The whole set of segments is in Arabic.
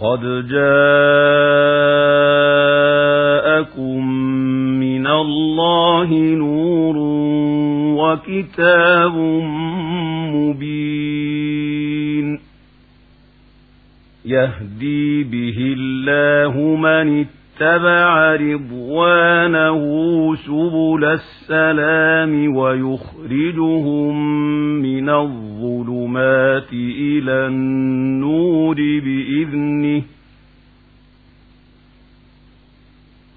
قد جاءكم من الله نور وكتاب مبين يهدي به الله من اتبع رضوانه سبل السلام ويخرجهم من الظلمات إلى النور بإذنه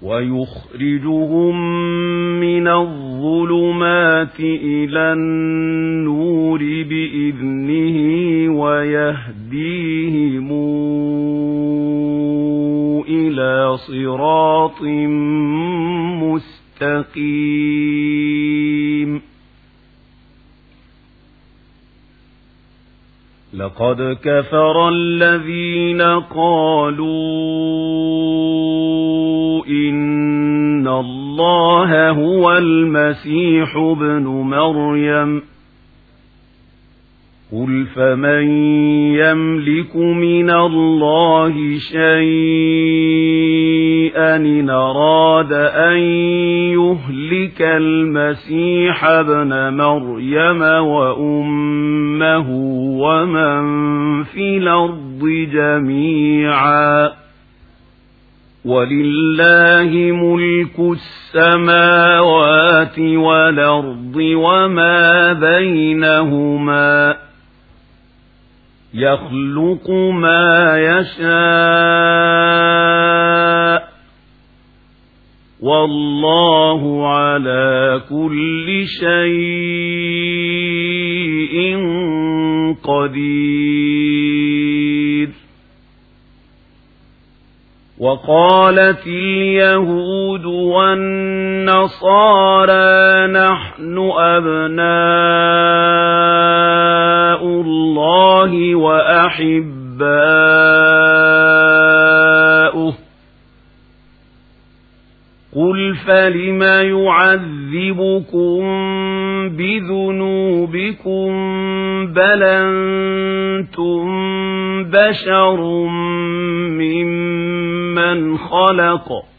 ويخرجهم من الظلمات إلى النور بإذنه ويهديهم إلى صراط مستقيم لقد كفر الذين قالوا إن الله هو المسيح ابن مريم. قل فمن يملك من الله شيئا إن أراد أن يهلك المسيح ابن مريم وأمه ومن في الأرض جميعا. ولله ملك السماوات والأرض وما بينهما. يخلق ما يشاء والله على كل شيء قدير. وقالت اليهود والنصارى نحن أبناء الله وأحباؤه. قل فلم يعذبكم بذنوبكم بل أنتم بشر ممن خلق